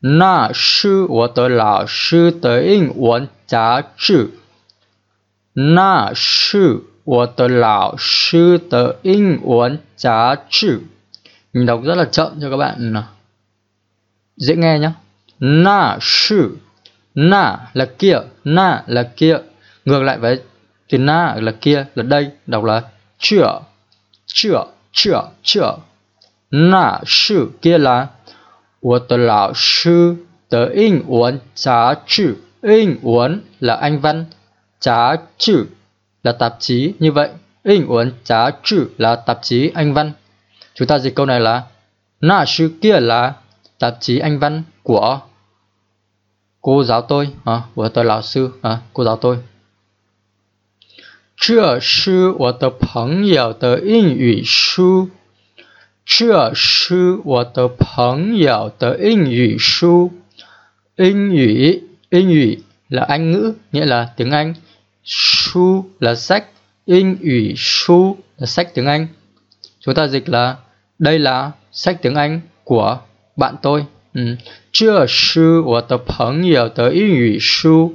那是我的老师的英文杂志。那是我的老师的英文杂志. Mình đọc rất là chậm cho các bạn dễ nghe nhé. Na sư na là kia, na là kia. Ngược lại với từ na là kia là đây, đọc là chưa, chưa, chưa, chưa. Na sư kia là 我的老师的英文杂志英文 là anh văn giá trị là tạp chí như vậy英文 giá trị là tạp chí anh văn chúng ta dịch câu này là na sư kia là tạp chí anh văn của cô giáo tôi à, của tôi lão sư à, cô giáo tôi 这是我的朋友的英语书 这是我的朋友的英语书。英语,英语 là Anh ngữ, nghĩa là tiếng Anh. Su là sách,英语书 là sách tiếng Anh. Chúng ta dịch là đây là sách tiếng Anh của bạn tôi. Ừ. 这是我的朋友的英语书。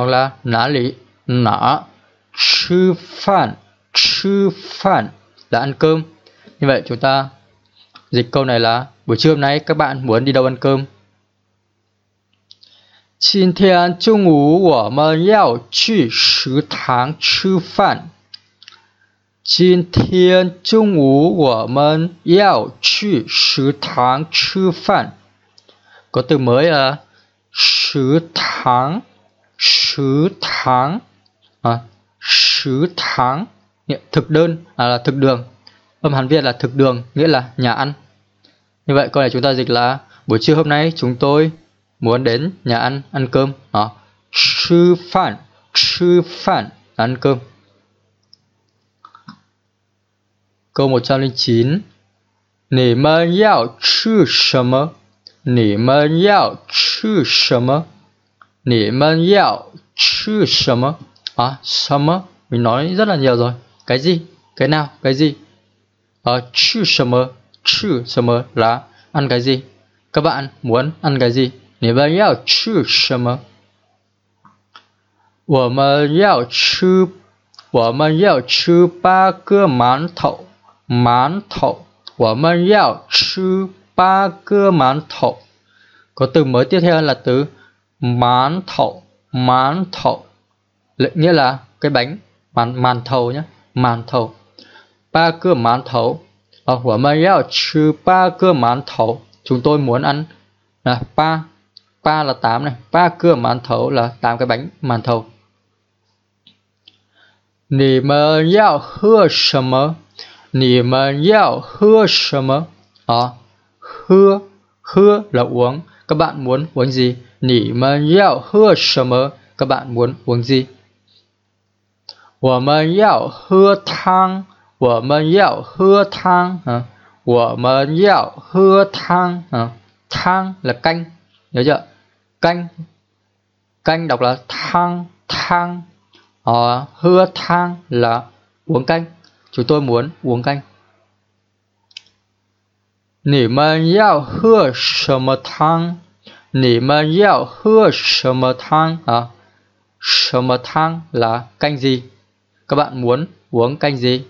hoặc là nã lý nã, chư phản chư phản là ăn cơm. Như vậy chúng ta dịch câu này là, buổi trưa hôm nay các bạn muốn đi đâu ăn cơm? Xin thiên trung ngủ của mình yào chư sứ tháng chư phản Xin thiên trung ngủ của mình yào chư sứ tháng chư phản Có từ mới là, sứ tháng sứ tháng à, sứ tháng thực đơn à, là thực đường âm hán việt là thực đường nghĩa là nhà ăn như vậy câu này chúng ta dịch là buổi trưa hôm nay chúng tôi muốn đến nhà ăn ăn cơm đó sư phản sư phản là ăn cơm câu 109 Nǐ men yào chư什么? Nǐ men yào chư 什么? 你们要吃什么 à, 什么 mình nói rất là nhiều rồi cái gì cái nào cái gì à, ờ, 吃什么吃什么 là ăn cái gì các bạn muốn ăn cái gì 你们要吃什么我们要吃我们要吃八个馒头馒头我们要吃八个馒头có từ mới tiếp theo là từ mán thầu mán thầu nghĩa là cái bánh, màn màn thầu nhé màn thầu. Ba cơ màn thầu ở của mà yao chư ba cơ màn thầu chúng tôi muốn ăn. Là ba ba là tám này, ba cơ màn thầu là tám cái bánh màn thầu. Nì mơ yao hưa sầm mơ. Nì mơ yao hưa sầm mơ. Đó hưa là uống. Các bạn muốn uống gì? 你们要喝什么？Các bạn muốn uống gì? 我们要喝汤。我们要喝汤啊！我们要喝汤à. Thang là canh, nhớ chưa? Canh, canh đọc là thang, thang. Ờ, hưa thang là uống canh. Chúng tôi muốn uống canh. 你们要喝什么汤？ 你们要喝什么汤 à? 什么汤 là canh gì? Các bạn muốn uống canh gì?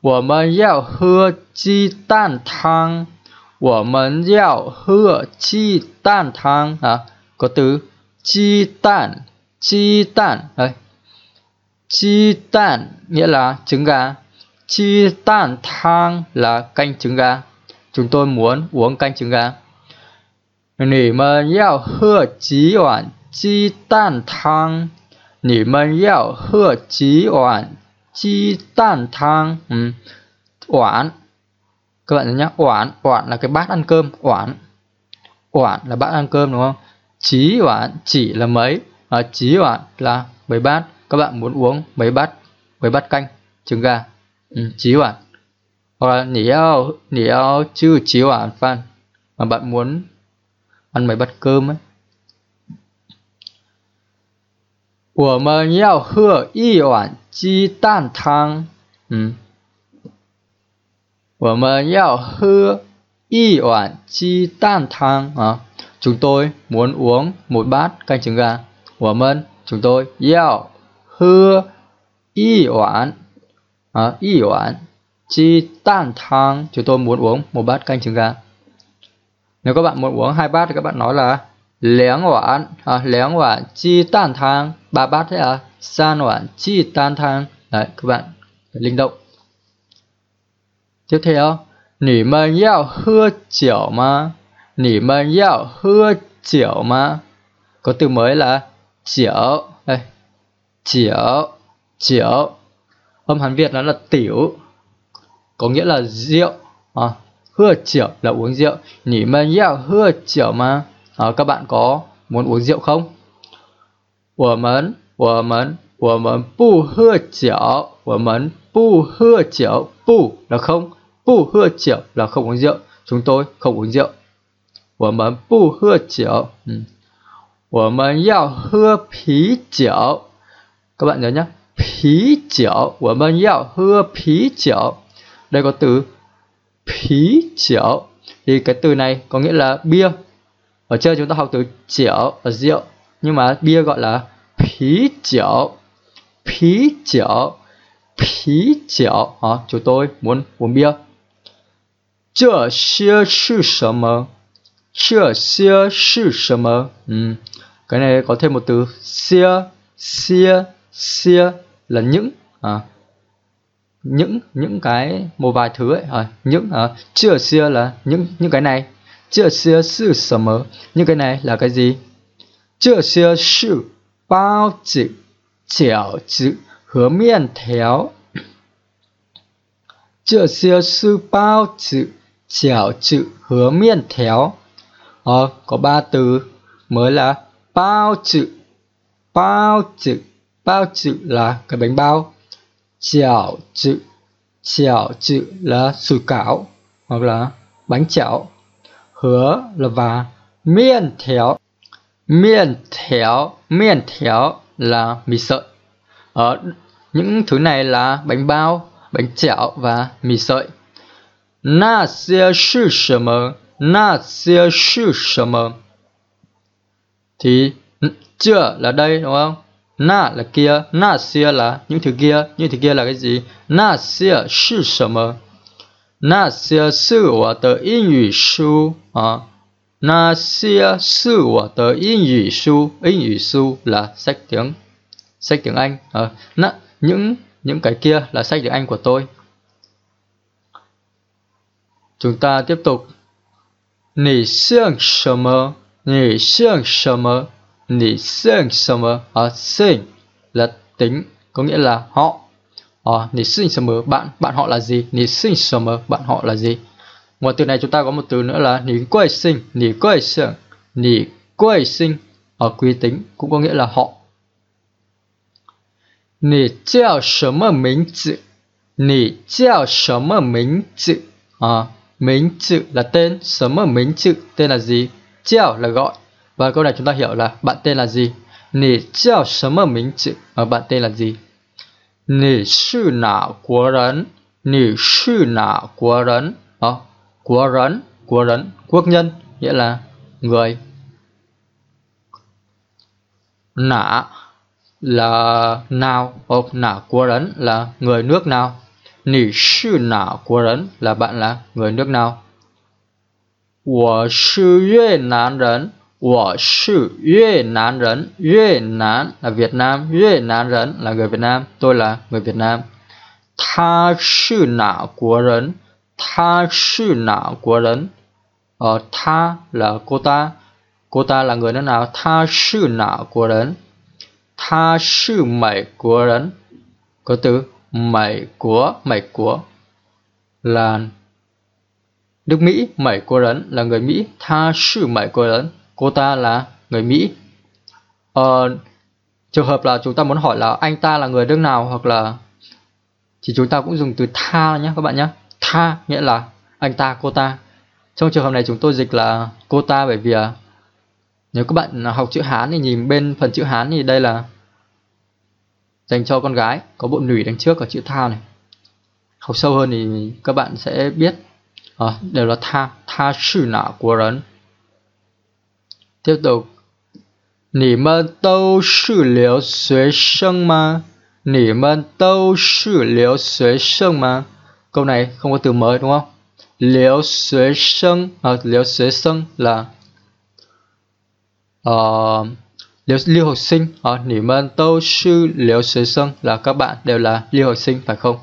我们要喝鸡蛋汤。我们要喝鸡蛋汤 à? Có từ 鸡蛋, 鸡蛋 đây. 鸡蛋 nghĩa là trứng gà. 鸡蛋汤 là canh trứng gà. Chúng tôi muốn uống canh trứng gà. 你们要喝几碗鸡蛋汤？你们要喝几碗鸡蛋汤？嗯，碗 các bạn nhớ oản oản là cái bát ăn cơm oản oản là bát ăn cơm đúng không chí oản chỉ là mấy à, chí oản là mấy bát các bạn muốn uống mấy bát mấy bát canh trứng gà ừ, chí oản hoặc là nỉ ao nỉ ao chứ chí oản phan mà bạn muốn ăn mấy bát cơm ấy. Của mình yào hơ y oản chi tan thang. Ừ. Của mình yào hơ y oản chi tan thang. À, chúng tôi muốn uống một bát canh trứng gà. Của mình, chúng tôi yào hơ y oản. À, y oản chi tan thang. Chúng tôi muốn uống một bát canh trứng gà nếu các bạn muốn uống hai bát thì các bạn nói là liáng quản à, liáng quản chi tan thang ba bát thế à? San quản chi tan thang đấy các bạn linh động. Tiếp theo nỉ mình yào hưa chiểu mà nỉ mình yào hưa chiểu mà có từ mới là chiểu đây. Chiểu chiểu âm hán việt nó là tiểu có nghĩa là rượu à, hưa rượu là uống rượu nỉ men yao hưa rượu mà à, các bạn có muốn uống rượu không 我们我们我们不喝酒我们不喝酒不 là không 不喝酒 là không uống rượu chúng tôi không uống rượu 我们不喝酒嗯我们要喝啤酒 các bạn nhớ nhé 啤酒我们要喝啤酒 đây có từ 啤酒 thì cái từ này có nghĩa là bia ở trên chúng ta học từ chảo là rượu nhưng mà bia gọi là phí chảo phí chảo phí chảo à, chúng tôi muốn uống bia 这些是什么？这些是什么？ừ. cái này có thêm một từ xia xia xia là những à, những những cái một vài thứ ấy ờ, những à, chưa xưa là những những cái này. Chưa xưa sự sở mờ những cái này là cái gì? Chưa xưa sự bao chữ chảo chữ hứa miên theo chưa xưa sự bao chữ chảo chữ hứa miên theo à, ờ, có ba từ mới là bao chữ bao chữ bao chữ là cái bánh bao chảo chữ chảo chữ là sủi cảo hoặc là bánh chảo. Hứa là và. Miên théo miên théo miên théo là mì sợi. Ở những thứ này là bánh bao, bánh chảo và mì sợi. Na xia sư sơ mơ na xia sư sơ mơ thì chưa là đây, đúng không? na là kia na xia là những thứ kia những thứ kia là cái gì? Na xia sư sở mơ na xia sư của tờ yên ngữ su à. Na xia sư của tờ yên ngữ su yên ngữ su là sách tiếng sách tiếng anh à, na, những những cái kia là sách tiếng anh của tôi. Chúng ta tiếp tục. Nỉ xương sơ mơ nỉ xương sơ mơ Nỉ sinh sầm ở sinh là tính có nghĩa là họ. Ờ, nỉ sinh sầm bạn bạn họ là gì? Nỉ sinh sầm bạn họ là gì? Ngoài từ này chúng ta có một từ nữa là nỉ quê sinh, nỉ quê sinh, nỉ quê sinh ở quý tính cũng có nghĩa là họ. Nỉ chào sớm ở mình chữ, nỉ chào sớm ở mình chữ, à, mình chữ là tên, sớm ở mình chữ tên là gì? Chào là gọi, Và câu này chúng ta hiểu là bạn tên là gì? Nì chào sớm ở mính chữ và bạn tên là gì? Nì sư nào của rấn? Nì sư nào của rấn? Ờ, của rấn, của rấn, quốc nhân, nghĩa là người. Nã là nào, ồ, nã của rấn là người nước nào. Nì sư nào của rấn là bạn là người nước nào? 我是越南人， 我是越南人，越南 là Việt Nam, 越南人 là người Việt Nam, tôi là người Việt Nam. 他是哪国人？他是哪国人？呃，他 là cô ta, cô ta là người nước nào? 他是哪国人？他是美国人。có từ Mỹ của Mỹ của là nước Mỹ, Mỹ cô rấn là người Mỹ, tha sư Mỹ cô rấn, cô ta là người Mỹ. Ờ, trường hợp là chúng ta muốn hỏi là anh ta là người nước nào hoặc là thì chúng ta cũng dùng từ tha nhé các bạn nhé. Tha nghĩa là anh ta, cô ta. Trong trường hợp này chúng tôi dịch là cô ta bởi vì à, nếu các bạn học chữ Hán thì nhìn bên phần chữ Hán thì đây là dành cho con gái, có bộ nủy đằng trước ở chữ tha này. Học sâu hơn thì các bạn sẽ biết à, đều là tha, tha sư nạ của rấn. Tiếp tục Nỉ mơ tâu sư liều xuế sân mà Nỉ mơ tâu sư liều xuế sân mà Câu này không có từ mới đúng không? Liều xuế sân à, Liều xuế sân là ờ, uh, liều, liều học sinh à, Nỉ mơ tâu sư liều xuế sân là các bạn đều là liều học sinh phải không?